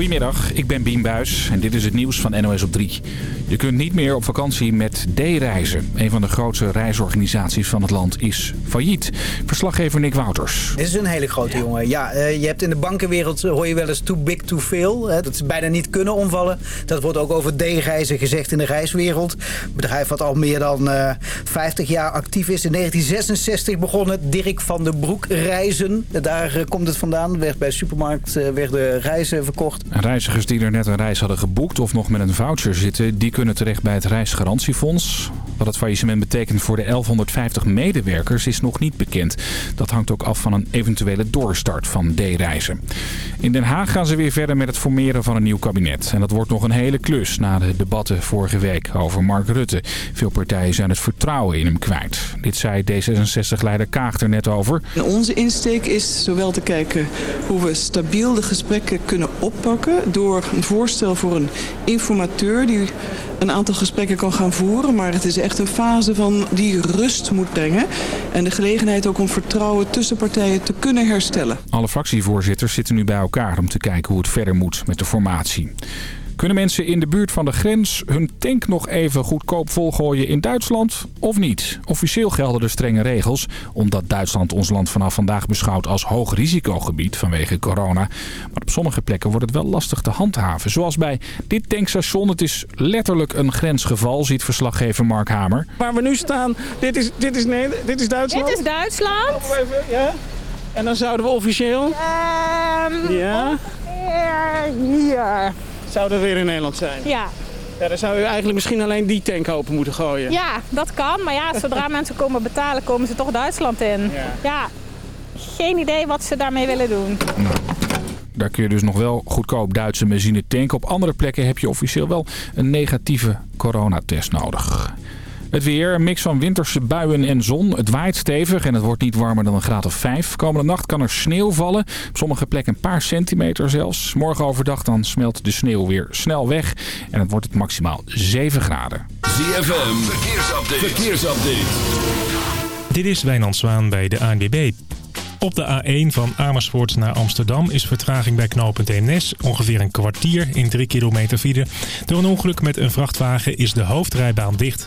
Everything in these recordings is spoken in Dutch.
Goedemiddag, ik ben Bien Buis en dit is het nieuws van NOS op 3. Je kunt niet meer op vakantie met D-reizen. Een van de grootste reisorganisaties van het land is failliet. Verslaggever Nick Wouters. Dit is een hele grote jongen. Ja, uh, je hebt in de bankenwereld hoor je wel eens too big to fail. Hè, dat ze bijna niet kunnen omvallen. Dat wordt ook over D-reizen gezegd in de reiswereld. Een bedrijf wat al meer dan uh, 50 jaar actief is. In 1966 begonnen Dirk van den Broek Reizen. Daar komt het vandaan. Werd bij supermarkt werden reizen verkocht. Reizigers die er net een reis hadden geboekt of nog met een voucher zitten... die kunnen terecht bij het reisgarantiefonds. Wat het faillissement betekent voor de 1150 medewerkers is nog niet bekend. Dat hangt ook af van een eventuele doorstart van D-reizen. In Den Haag gaan ze weer verder met het formeren van een nieuw kabinet. En dat wordt nog een hele klus na de debatten vorige week over Mark Rutte. Veel partijen zijn het vertrouwen in hem kwijt. Dit zei D66-leider Kaag er net over. Onze insteek is zowel te kijken hoe we stabiel de gesprekken kunnen oppakken... door een voorstel voor een informateur die een aantal gesprekken kan gaan voeren. Maar het is echt een fase van die rust moet brengen. En de gelegenheid ook om vertrouwen tussen partijen te kunnen herstellen. Alle fractievoorzitters zitten nu bij elkaar om te kijken hoe het verder moet met de formatie. Kunnen mensen in de buurt van de grens hun tank nog even goedkoop volgooien in Duitsland of niet? Officieel gelden er strenge regels, omdat Duitsland ons land vanaf vandaag beschouwt als hoog risicogebied vanwege corona. Maar op sommige plekken wordt het wel lastig te handhaven. Zoals bij dit tankstation. Het is letterlijk een grensgeval, ziet verslaggever Mark Hamer. Waar we nu staan, dit is, dit is, nee, dit is Duitsland? Dit is Duitsland. Even, ja. En dan zouden we officieel... Um, ja. hier zou er weer in Nederland zijn. Ja. Ja, dan zou u eigenlijk misschien alleen die tank open moeten gooien. Ja, dat kan. Maar ja, zodra mensen komen betalen, komen ze toch Duitsland in. Ja. ja. Geen idee wat ze daarmee willen doen. Nou, daar kun je dus nog wel goedkoop Duitse benzine tanken. Op andere plekken heb je officieel wel een negatieve coronatest nodig. Het weer, een mix van winterse buien en zon. Het waait stevig en het wordt niet warmer dan een graad of 5. Komende nacht kan er sneeuw vallen. Op sommige plekken een paar centimeter zelfs. Morgen overdag dan smelt de sneeuw weer snel weg. En het wordt het maximaal 7 graden. ZFM, verkeersupdate. verkeersupdate. Dit is Wijnand Zwaan bij de ANWB. Op de A1 van Amersfoort naar Amsterdam is vertraging bij knooppunt Eemnes. Ongeveer een kwartier in 3 kilometer file. Door een ongeluk met een vrachtwagen is de hoofdrijbaan dicht.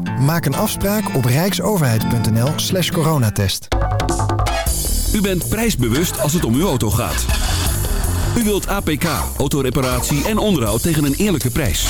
Maak een afspraak op rijksoverheid.nl slash coronatest. U bent prijsbewust als het om uw auto gaat. U wilt APK, autoreparatie en onderhoud tegen een eerlijke prijs.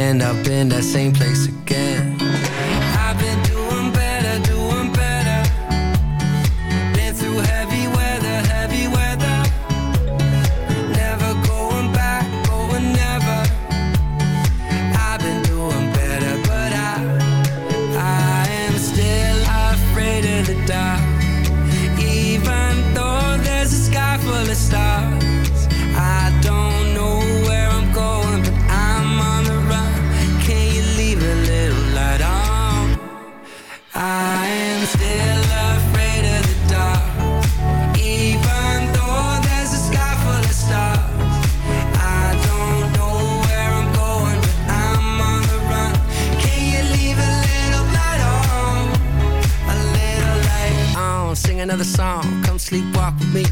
end up in that same place again.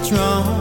what's wrong.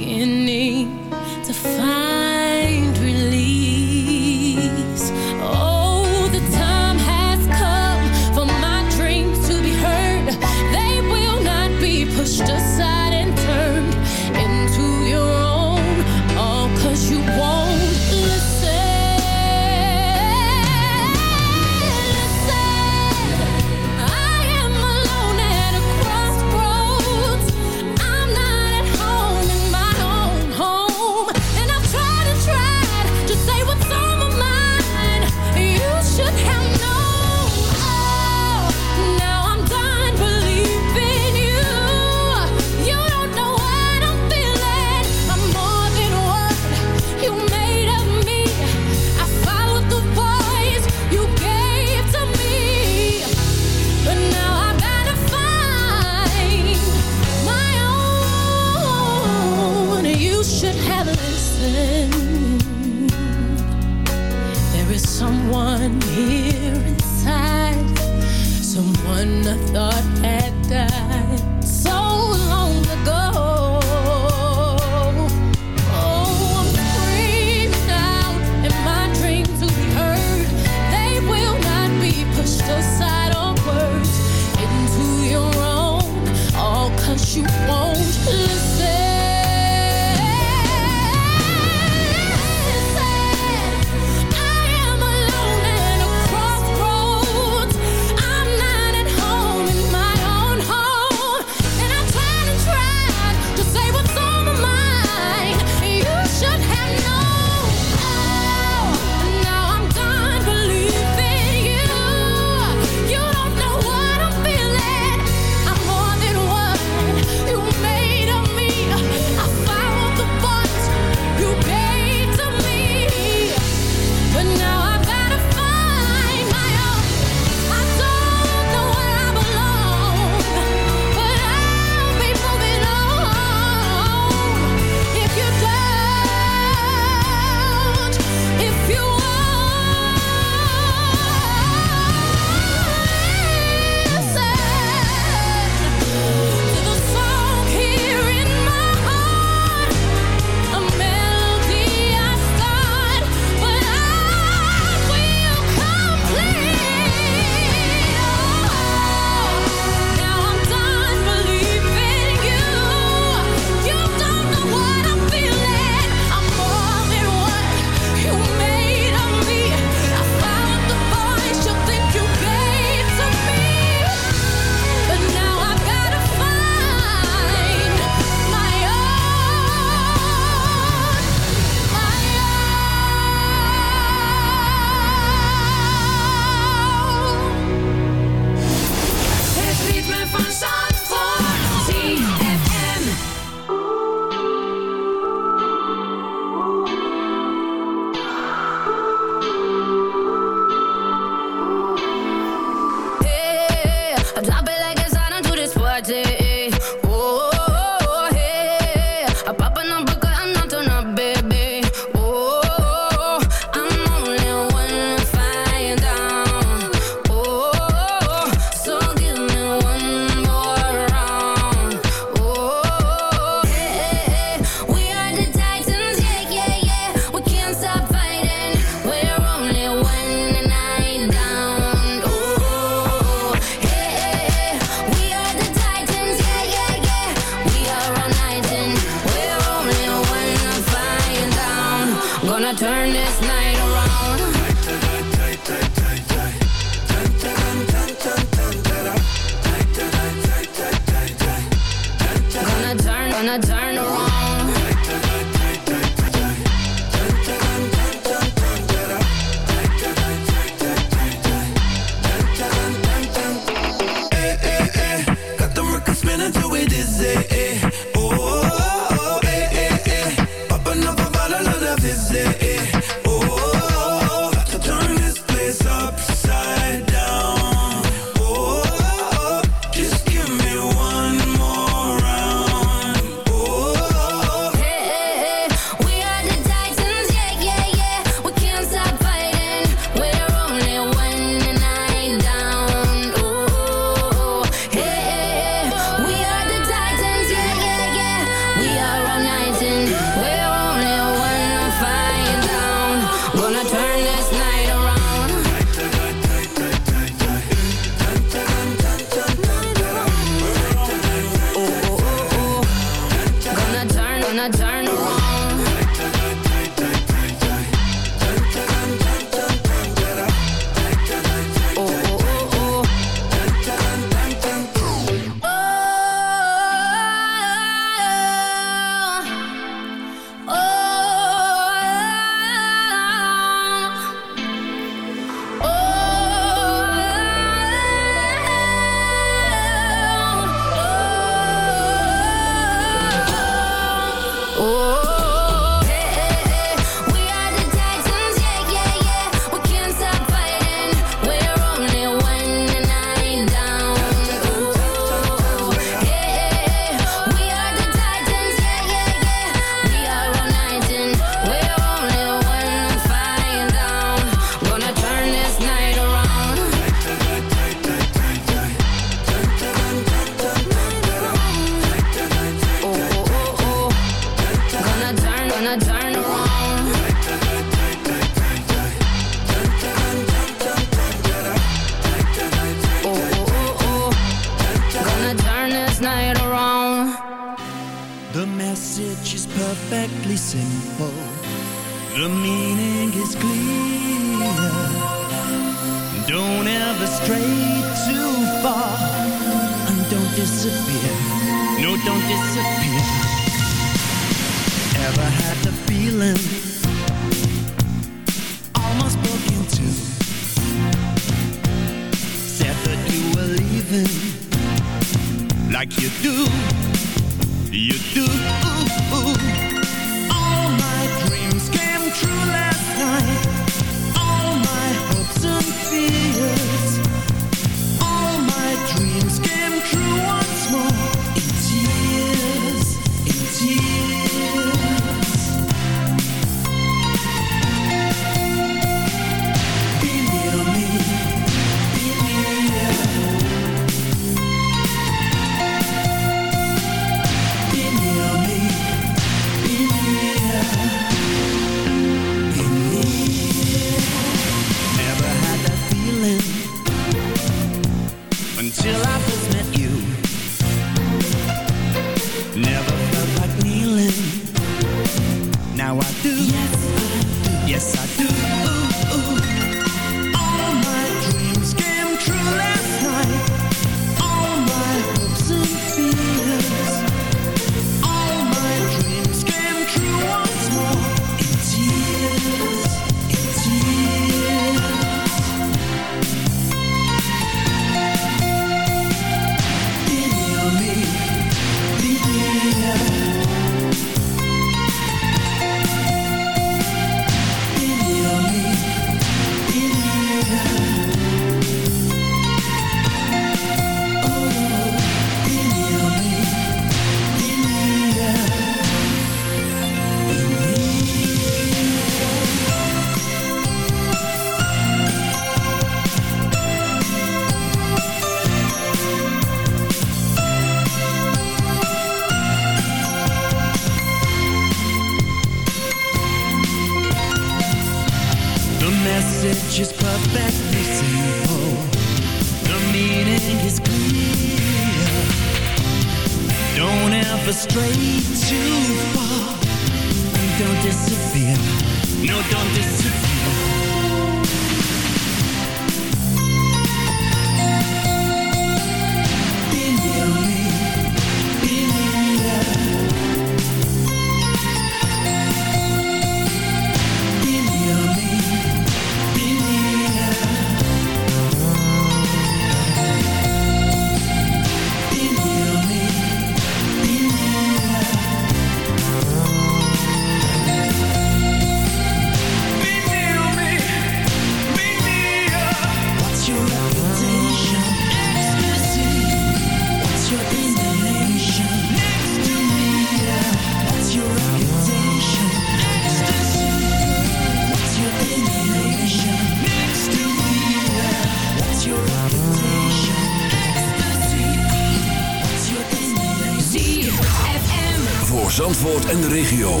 Zandvoort en de regio.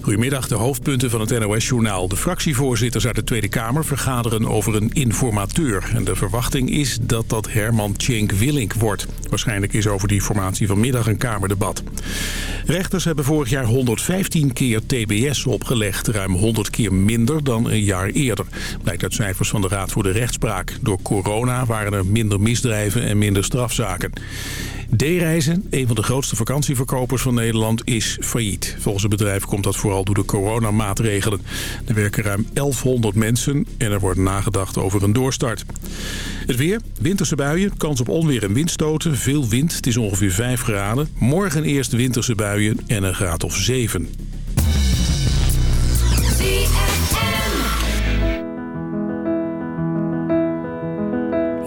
Goedemiddag, de hoofdpunten van het NOS-journaal. De fractievoorzitters uit de Tweede Kamer vergaderen over een informateur. En de verwachting is dat dat Herman Tjenk Willink wordt. Waarschijnlijk is over die formatie vanmiddag een Kamerdebat. Rechters hebben vorig jaar 115 keer TBS opgelegd. Ruim 100 keer minder dan een jaar eerder. Blijkt uit cijfers van de Raad voor de Rechtspraak. Door corona waren er minder misdrijven en minder strafzaken. D-Reizen, een van de grootste vakantieverkopers van Nederland, is failliet. Volgens het bedrijf komt dat vooral door de coronamaatregelen. Er werken ruim 1100 mensen en er wordt nagedacht over een doorstart. Het weer, winterse buien, kans op onweer en windstoten, veel wind. Het is ongeveer 5 graden. Morgen eerst winterse buien en een graad of 7.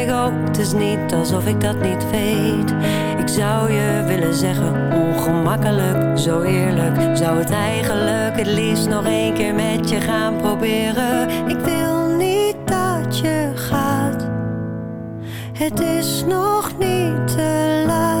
ik het is niet alsof ik dat niet weet. Ik zou je willen zeggen ongemakkelijk, zo eerlijk. Zou het eigenlijk het liefst nog één keer met je gaan proberen? Ik wil niet dat je gaat. Het is nog niet te laat.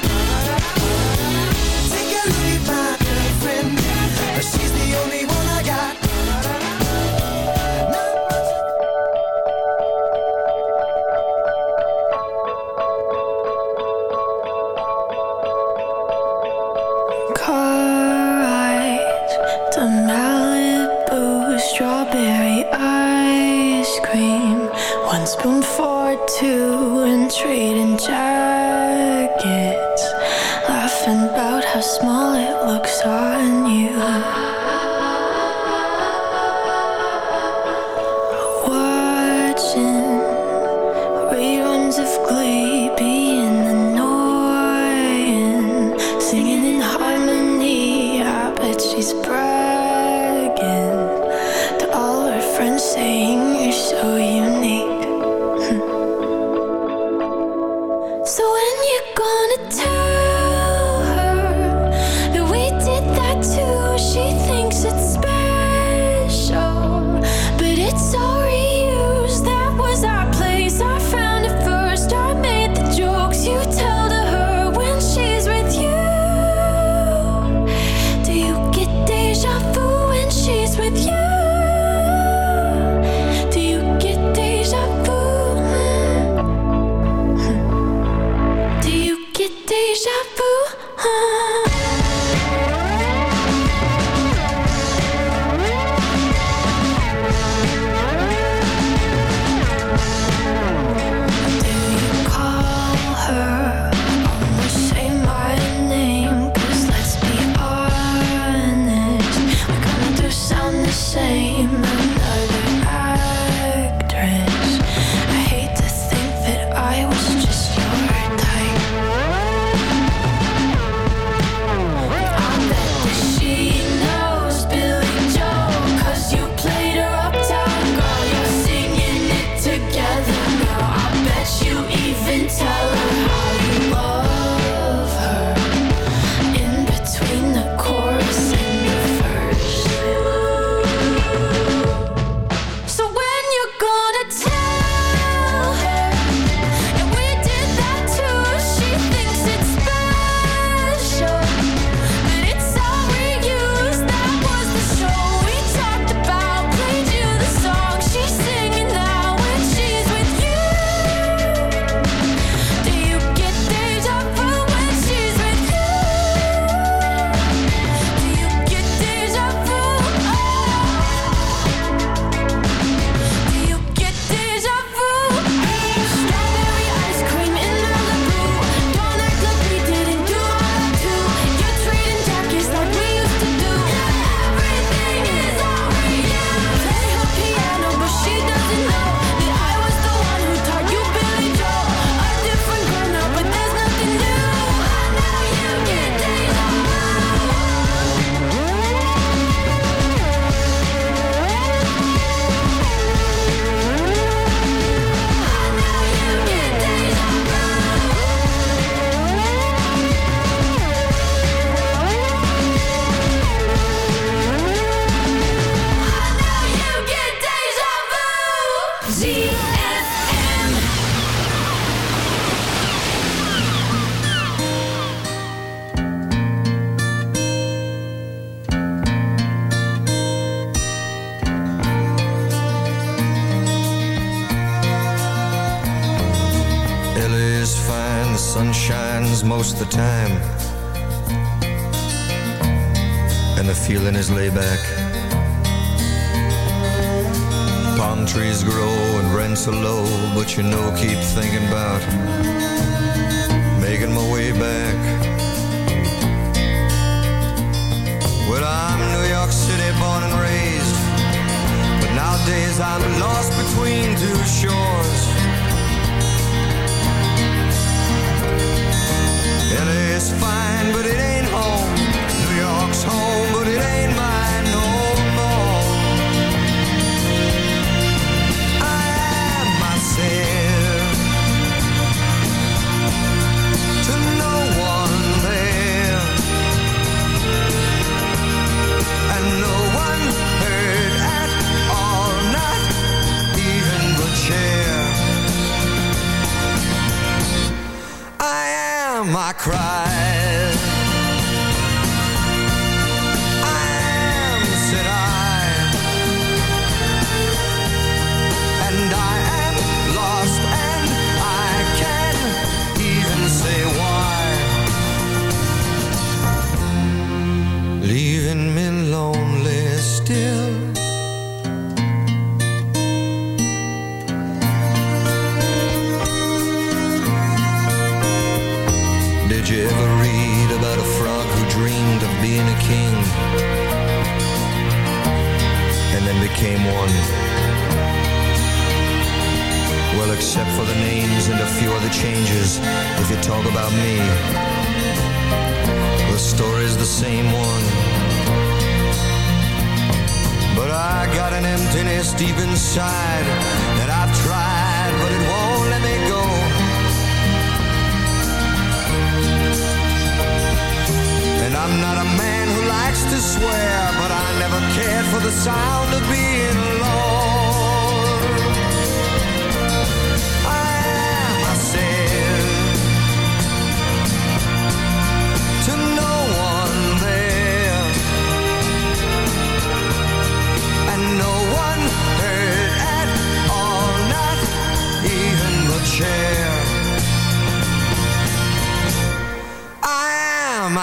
Spoon for two, and trading jackets. Laughing about how small it looks on you.